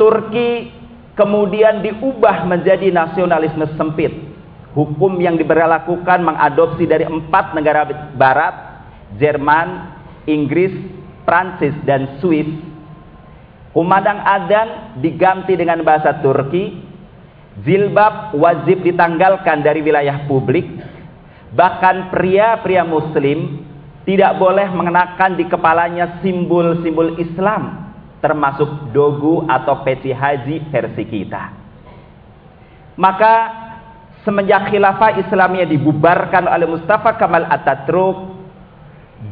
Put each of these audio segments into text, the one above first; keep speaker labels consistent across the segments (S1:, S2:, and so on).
S1: Turki kemudian diubah menjadi nasionalisme sempit. Hukum yang diberlakukan mengadopsi dari empat negara barat, Jerman, Inggris, Prancis, dan Swiss. Kumandang adan diganti dengan bahasa Turki. Zilbab wajib ditanggalkan dari wilayah publik. Bahkan pria-pria muslim tidak boleh mengenakan di kepalanya simbol-simbol Islam termasuk dogu atau peci haji versi kita. Maka semenjak khilafah Islamiyah dibubarkan oleh Mustafa Kamal Ataturk,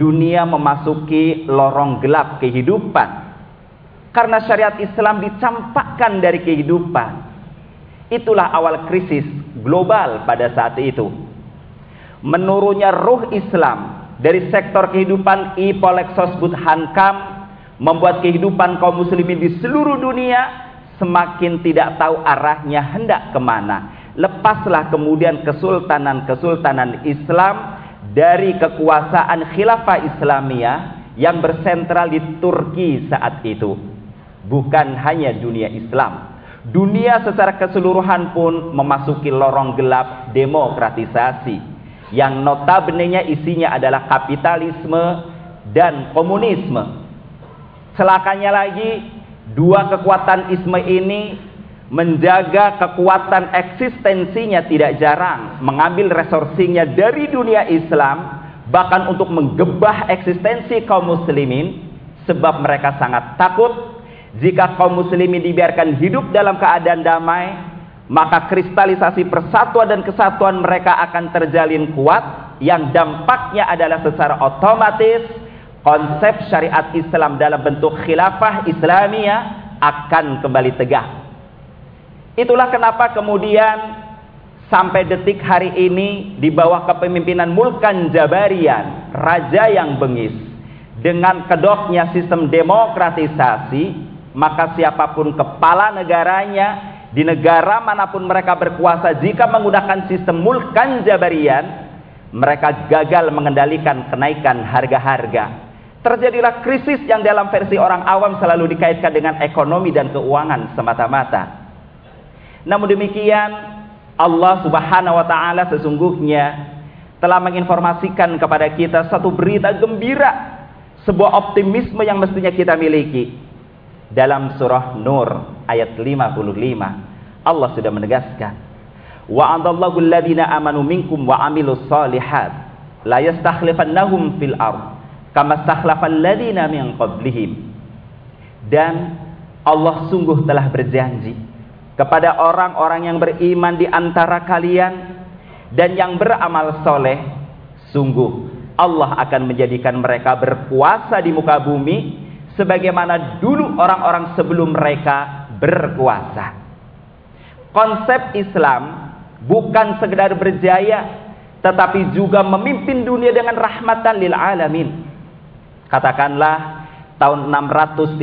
S1: dunia memasuki lorong gelap kehidupan. Karena syariat Islam dicampakkan dari kehidupan. Itulah awal krisis global pada saat itu. Menurunnya ruh Islam dari sektor kehidupan I Polexos Hankam membuat kehidupan kaum muslimin di seluruh dunia semakin tidak tahu arahnya hendak ke mana. Lepaslah kemudian kesultanan-kesultanan Islam dari kekuasaan khilafah Islamiyah yang bersentral di Turki saat itu. Bukan hanya dunia Islam. Dunia secara keseluruhan pun memasuki lorong gelap demokratisasi. Yang notabene isinya adalah kapitalisme dan komunisme Celakanya lagi, dua kekuatan isme ini menjaga kekuatan eksistensinya tidak jarang, mengambil resorsinya dari dunia Islam, bahkan untuk menggebah eksistensi kaum muslimin, sebab mereka sangat takut jika kaum muslimin dibiarkan hidup dalam keadaan damai, maka kristalisasi persatuan dan kesatuan mereka akan terjalin kuat, yang dampaknya adalah secara otomatis konsep syariat Islam dalam bentuk khilafah Islamiyah akan kembali tegak. Itulah kenapa kemudian sampai detik hari ini di bawah kepemimpinan Mulkan Jabarian, raja yang bengis, dengan kedoknya sistem demokratisasi, maka siapa pun kepala negaranya di negara mana pun mereka berkuasa jika menggunakan sistem Mulkan Jabarian, mereka gagal mengendalikan kenaikan harga-harga Terjadilah krisis yang dalam versi orang awam selalu dikaitkan dengan ekonomi dan keuangan semata-mata. Namun demikian, Allah Subhanahu wa taala sesungguhnya telah menginformasikan kepada kita satu berita gembira, sebuah optimisme yang mestinya kita miliki. Dalam surah Nur ayat 55, Allah sudah menegaskan, "Wa adallahu alladziina amanu minkum wa 'amilus shalihat la yastakhlifannahum fil ardh kama min qablihim. Dan Allah sungguh telah berjanji kepada orang-orang yang beriman di antara kalian dan yang beramal soleh sungguh Allah akan menjadikan mereka berkuasa di muka bumi sebagaimana dulu orang-orang sebelum mereka berkuasa konsep Islam bukan sekedar berjaya tetapi juga memimpin dunia dengan rahmatan lil alamin Katakanlah tahun 630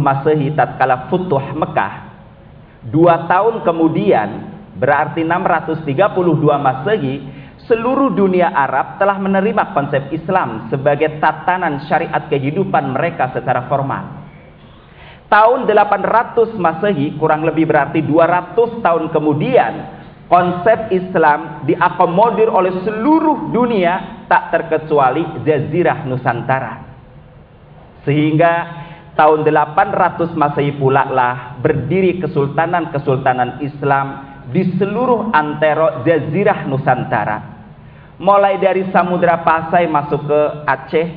S1: Masehi tatkala Futuh Mekah. Dua tahun kemudian berarti 632 Masehi seluruh dunia Arab telah menerima konsep Islam sebagai tatanan syariat kehidupan mereka secara formal. Tahun 800 Masehi kurang lebih berarti 200 tahun kemudian konsep Islam diakomodir oleh seluruh dunia tak terkecuali jazirah Nusantara. Sehingga tahun 800 Masehi pula lah berdiri kesultanan-kesultanan Islam di seluruh antero jazirah Nusantara. Mulai dari Samudra Pasai masuk ke Aceh,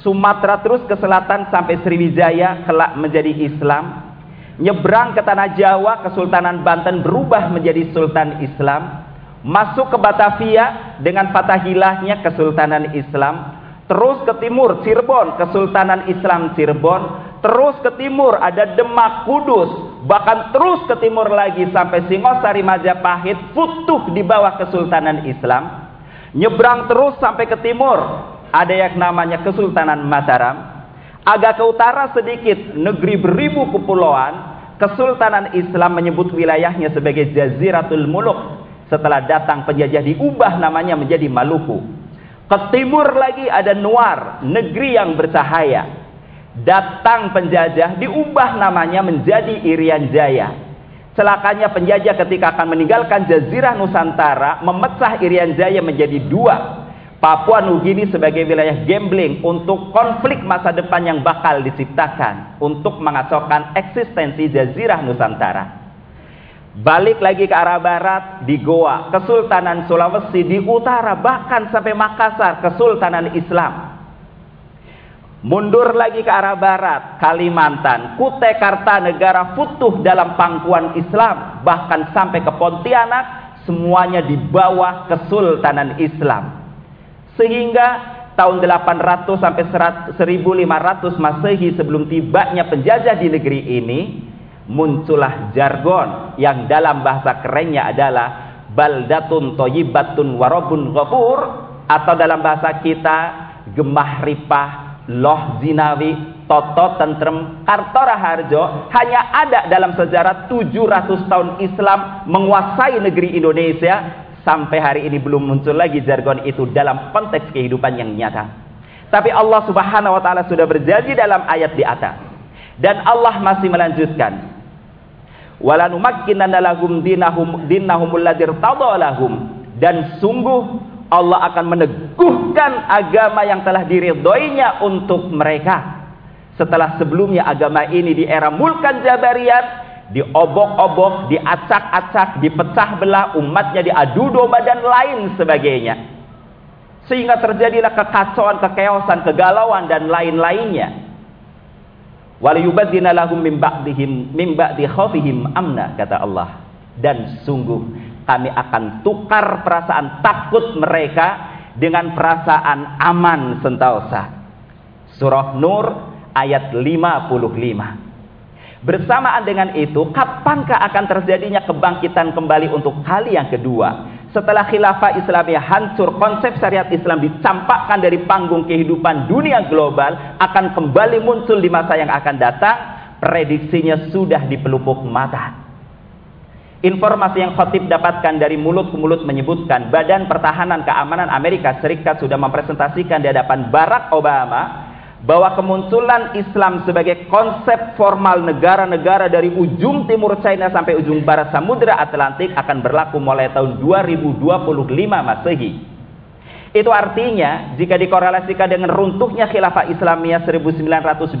S1: Sumatera terus ke selatan sampai Sriwijaya kelak menjadi Islam. Nyebrang ke tanah Jawa, Kesultanan Banten berubah menjadi Sultan Islam. Masuk ke Batavia dengan fatahilahnya Kesultanan Islam Terus ke timur Cirebon, Kesultanan Islam Cirebon. Terus ke timur ada Demak Kudus. Bahkan terus ke timur lagi sampai Singosari Majapahit. Futuh di bawah Kesultanan Islam. Nyebrang terus sampai ke timur. Ada yang namanya Kesultanan Mataram. Agak ke utara sedikit negeri beribu kepulauan. Kesultanan Islam menyebut wilayahnya sebagai Jaziratul Muluk. Setelah datang penjajah diubah namanya menjadi Maluku. Ke timur lagi ada Nuar, negeri yang bercahaya. Datang penjajah diubah namanya menjadi Irian Jaya. Celakanya penjajah ketika akan meninggalkan Jazirah Nusantara memecah Irian Jaya menjadi dua. Papua Nugini sebagai wilayah gambling untuk konflik masa depan yang bakal diciptakan untuk mengacaukan eksistensi Jazirah Nusantara. Balik lagi ke arah barat di Goa, Kesultanan Sulawesi di utara bahkan sampai Makassar, Kesultanan Islam. Mundur lagi ke arah barat, Kalimantan, Kutai Kartanegara futuh dalam pangkuan Islam, bahkan sampai ke Pontianak, semuanya di bawah Kesultanan Islam. Sehingga tahun 800 sampai 1500 Masehi sebelum tibanya penjajah di negeri ini, muncullah jargon yang dalam bahasa kerennya adalah baldatun toyibatun warobun ghafur atau dalam bahasa kita gemah ripah Loh Zinawi, Toto Tentrem, Kartora Harjo hanya ada dalam sejarah 700 tahun Islam menguasai negeri Indonesia sampai hari ini belum muncul lagi jargon itu dalam konteks kehidupan yang nyata. Tapi Allah Subhanahu wa taala sudah berjanji dalam ayat di atas. Dan Allah masih melanjutkan. Dinahum dinahumul dan sungguh Allah akan meneguhkan agama yang telah diridhoinya untuk mereka. Setelah sebelumnya agama ini di era Mulkan Jabariyat diobok-obok, diacak-acak, dipecah belah, umatnya diadu domba dan lain sebagainya. Sehingga terjadilah kekacauan, kekeosan, kegalauan dan lain-lainnya. Waliyubadzina lahum min ba'dihim min ba'di khawfihim amna kata Allah. Dan sungguh kami akan tukar perasaan takut mereka dengan perasaan aman sentosa. Surah Nur ayat 55. Bersamaan dengan itu, kapankah akan terjadinya kebangkitan kembali untuk kali yang kedua? Setelah khilafah Islamiyah hancur, konsep syariat Islam dicampakkan dari panggung kehidupan dunia global, akan kembali muncul di masa yang akan datang, prediksinya sudah di pelupuk mata. Informasi yang khotib dapatkan dari mulut ke mulut menyebutkan Badan Pertahanan Keamanan Amerika Serikat sudah mempresentasikan di hadapan Barack Obama bahwa kemunculan Islam sebagai konsep formal negara-negara dari ujung timur China sampai ujung barat Samudra Atlantik akan berlaku mulai tahun 2025 Masehi. Itu artinya jika dikorelasikan dengan runtuhnya khilafah Islamiyah 1924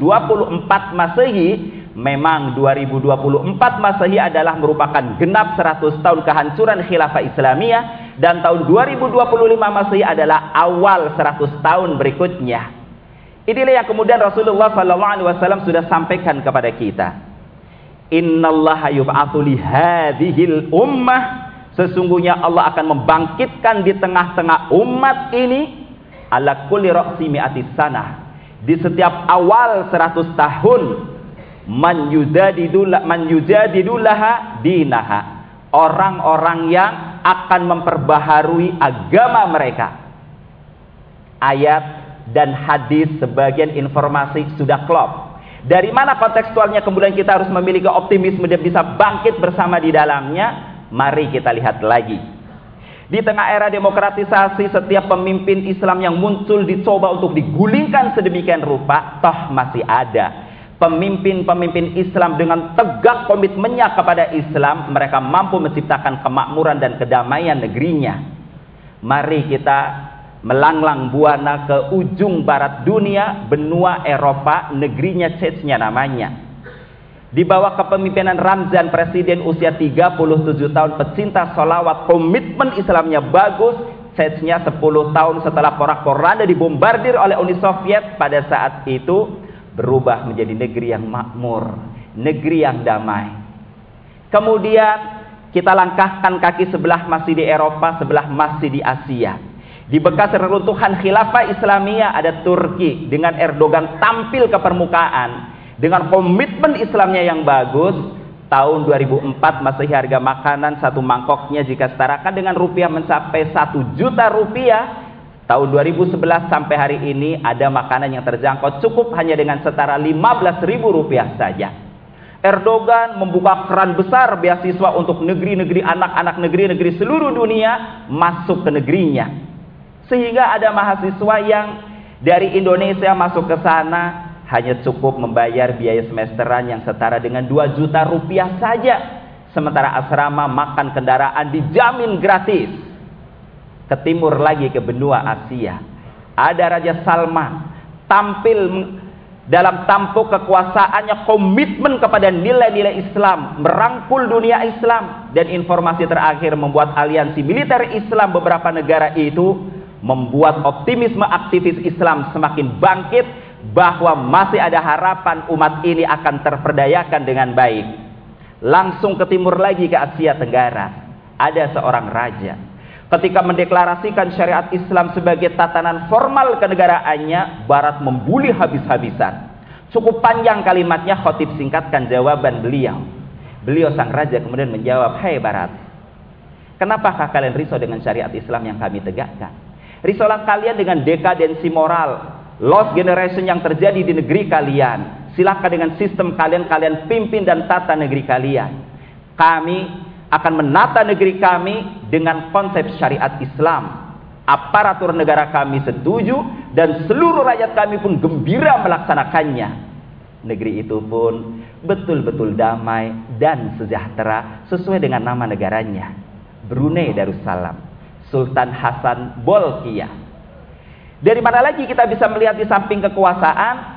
S1: Masehi, memang 2024 Masehi adalah merupakan genap 100 tahun kehancuran khilafah Islamiyah dan tahun 2025 Masehi adalah awal 100 tahun berikutnya. Inilah yang kemudian Rasulullah SAW sudah sampaikan kepada kita. Innallaha yub'atsu li hadhil ummah Sesungguhnya Allah akan membangkitkan di tengah-tengah umat ini ala kulli ra'si mi'ati sana. Di setiap awal 100 tahun man yujadidullah man yujadidulaha dinaha. Orang-orang yang akan memperbaharui agama mereka. Ayat dan hadis sebagian informasi sudah klop. Dari mana kontekstualnya kemudian kita harus memiliki optimisme dan bisa bangkit bersama di dalamnya? Mari kita lihat lagi. Di tengah era demokratisasi, setiap pemimpin Islam yang muncul dicoba untuk digulingkan sedemikian rupa, toh masih ada. Pemimpin-pemimpin Islam dengan tegak komitmennya kepada Islam, mereka mampu menciptakan kemakmuran dan kedamaian negerinya. Mari kita melanglang buana ke ujung barat dunia, benua Eropa, negerinya Chechnya namanya. Di bawah kepemimpinan Ramzan presiden usia 37 tahun pecinta solawat komitmen Islamnya bagus Setsnya 10 tahun setelah porak-poranda dibombardir oleh Uni Soviet pada saat itu berubah menjadi negeri yang makmur, negeri yang damai. Kemudian kita langkahkan kaki sebelah masih di Eropa, sebelah masih di Asia. Di bekas reruntuhan khilafah Islamiyah ada Turki dengan Erdogan tampil ke permukaan dengan komitmen Islamnya yang bagus, tahun 2004 masih harga makanan satu mangkoknya jika setarakan dengan rupiah mencapai satu juta rupiah. Tahun 2011 sampai hari ini ada makanan yang terjangkau cukup hanya dengan setara 15 ribu rupiah saja. Erdogan membuka keran besar beasiswa untuk negeri-negeri anak-anak negeri-negeri seluruh dunia masuk ke negerinya. Sehingga ada mahasiswa yang dari Indonesia masuk ke sana hanya cukup membayar biaya semesteran yang setara dengan 2 juta rupiah saja. Sementara asrama makan kendaraan dijamin gratis. Ke timur lagi ke benua Asia. Ada Raja Salman tampil dalam tampuk kekuasaannya komitmen kepada nilai-nilai Islam, merangkul dunia Islam dan informasi terakhir membuat aliansi militer Islam beberapa negara itu membuat optimisme aktivis Islam semakin bangkit bahwa masih ada harapan umat ini akan terperdayakan dengan baik. Langsung ke timur lagi ke Asia Tenggara, ada seorang raja. Ketika mendeklarasikan syariat Islam sebagai tatanan formal kenegaraannya, Barat membuli habis-habisan. Cukup panjang kalimatnya, khotib singkatkan jawaban beliau. Beliau sang raja kemudian menjawab, hey Barat, kenapakah kalian risau dengan syariat Islam yang kami tegakkan? Risaulah kalian dengan dekadensi moral, lost generation yang terjadi di negeri kalian. Silakan dengan sistem kalian, kalian pimpin dan tata negeri kalian. Kami akan menata negeri kami dengan konsep syariat Islam. Aparatur negara kami setuju dan seluruh rakyat kami pun gembira melaksanakannya. Negeri itu pun betul-betul damai dan sejahtera sesuai dengan nama negaranya. Brunei Darussalam. Sultan Hasan Bolkiah dari mana lagi kita bisa melihat di samping kekuasaan?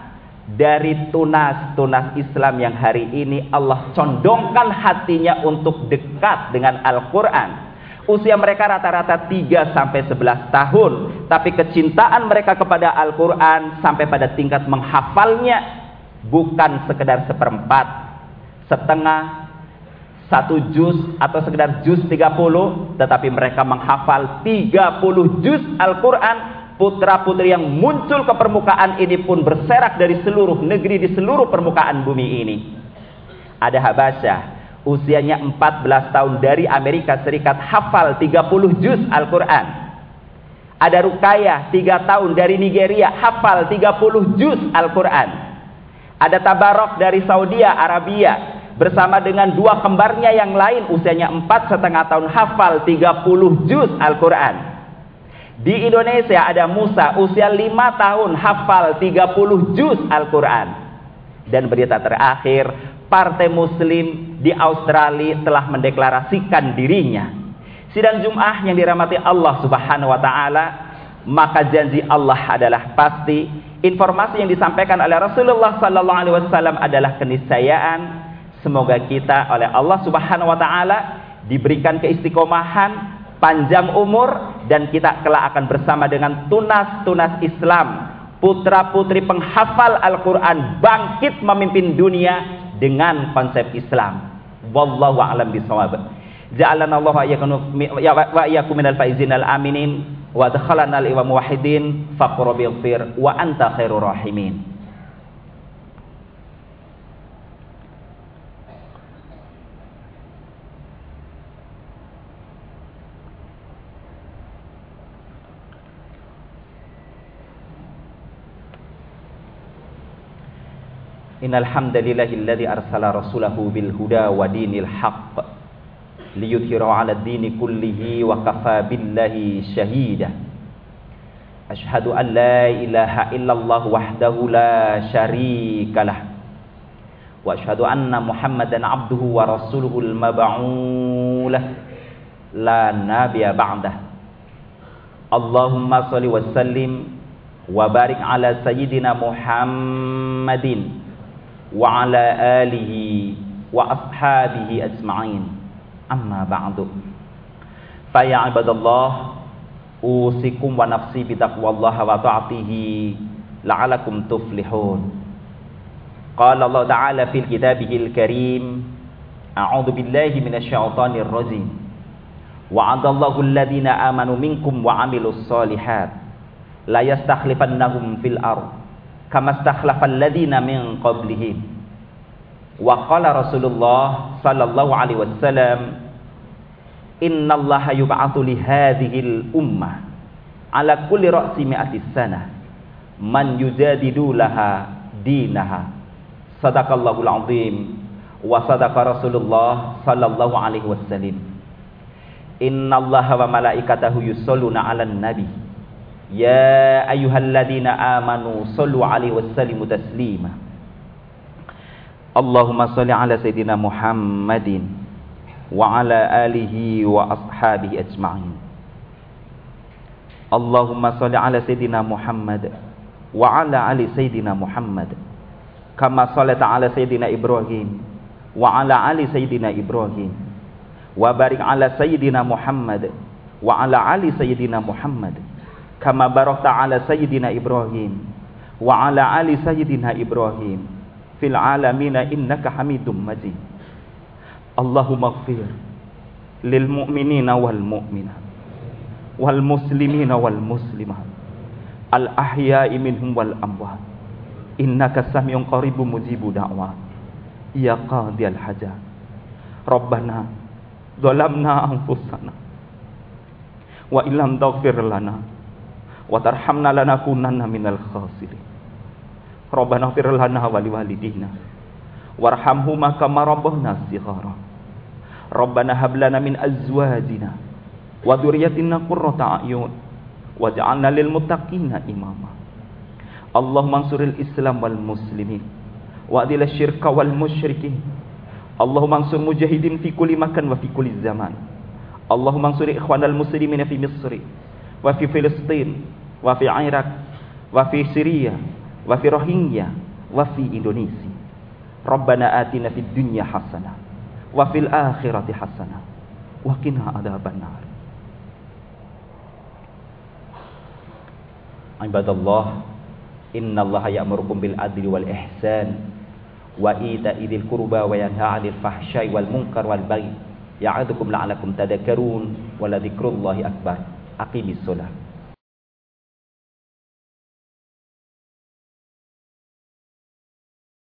S1: Dari tunas-tunas Islam yang hari ini Allah condongkan hatinya untuk dekat dengan Al-Quran. Usia mereka rata-rata 3 sampai 11 tahun. Tapi kecintaan mereka kepada Al-Quran sampai pada tingkat menghafalnya. Bukan sekedar seperempat, setengah, satu juz atau sekedar juz 30. Tetapi mereka menghafal 30 juz Al-Quran putra-putri yang muncul ke permukaan ini pun berserak dari seluruh negeri di seluruh permukaan bumi ini. Ada Habasyah, usianya 14 tahun dari Amerika Serikat hafal 30 juz Al-Quran. Ada Rukayah, 3 tahun dari Nigeria hafal 30 juz Al-Quran. Ada Tabarok dari Saudi Arabia bersama dengan dua kembarnya yang lain usianya empat setengah tahun hafal 30 juz Al-Quran. Di Indonesia ada Musa usia 5 tahun hafal 30 juz Al-Quran. Dan berita terakhir, Partai Muslim di Australia telah mendeklarasikan dirinya. Sidang Jum'ah yang dirahmati Allah Subhanahu wa taala, maka janji Allah adalah pasti. Informasi yang disampaikan oleh Rasulullah sallallahu alaihi wasallam adalah keniscayaan. Semoga kita oleh Allah Subhanahu wa taala diberikan keistiqomahan panjang umur dan kita kelak akan bersama dengan tunas-tunas Islam putra-putri penghafal Al-Quran bangkit memimpin dunia dengan konsep Islam. Wallahu a'lam bisawab ja'alana Allah wa iyyakum minal faizin al-aminin wa adkhalana al-iwa muwahhidin faqra wa anta khairur rahimin إن الحمد لله الذي أرسل رسوله بالهدى ودين الحق ليظهره على الدين كله وكفى بالله شهيدا أشهد أن لا إله إلا الله وحده لا شريك له وأشهد أن محمدا عبده ورسوله المبعوث لا نبي بعده اللهم صل وسلم وبارك على سيدنا محمد وعلى آله وأصحابه أجمعين. أما بعد. فيا عباد الله أوصيكم ونفسي بتقوى الله وطاعته لعلكم تفلحون. قال الله تعالى في كتابه الكريم أعوذ بالله من الشيطان الرجيم. وعد الله الذين آمنوا منكم وعملوا الصالحات. لا يستخلفنهم في الأرض. Kama stakhlafal ladina min qablihim wa qala Rasulullah sallallahu alaihi wasallam innallaha yub'atsu li hadhil ummah ala kulli ra'si mi'ati sanah man yujadidu laha dinaha sadaqallahul azim wa sadaqa Rasulullah sallallahu alaihi wasallam innallaha wa malaikatahu yusholluna 'alan nabi يا أيها الذين آمنوا صلوا عليه وسلموا تسليما. اللهم صل على سيدنا محمد وعلى آله وأصحابه أجمعين. اللهم صل على سيدنا محمد وعلى آل سيدنا محمد كما صلت على سيدنا إبراهيم وعلى آل سيدنا إبراهيم وبارك على سيدنا محمد وعلى آل سيدنا محمد. kama barakta ala sayyidina Ibrahim wa ala ali sayyidina Ibrahim. Fil alamina innaka hamidum majid. Allahumma ighfir lil mu'minina wal mu'minat wal muslimina wal muslimat al ahya'i minhum wal amwat. Innaka samiun qaribun mujibu da'wa. Ya qadiyal hajat rabbana zalamna anfusana wa illam taghfir lana wa tarhamna lanakunanna minal khasirin. Rabbana ighfir lana wa liwalidina warhamhuma kama rabbana shighara. Rabbana hab lana min azwajina wa dhurriyyatina qurrata a'yun waj'alna lil muttaqina imama. Allahumma ansuril Islam wal muslimin wa adil syirka wal musyrikin. Allahumma ansur mujahidin fi kulli makan wa fi kulli zaman. Allahumma ansur ikhwanal muslimin fi Misri wa fi Filistin وفي العراق وفي سوريا وفي روهينيا وفي إندونيسيا. ربنا آتنا في الدنيا حسنة وفي الآخرة حسنة وقنا عذاب النار. عباد الله إن الله يأمركم بالعدل والإحسان وإيتاء ذي القربى وينهى عن الفحشاء والمنكر والبغي. يعظكم لعلكم تذكرون ولذكر الله أكبر. أقيم الصلاة.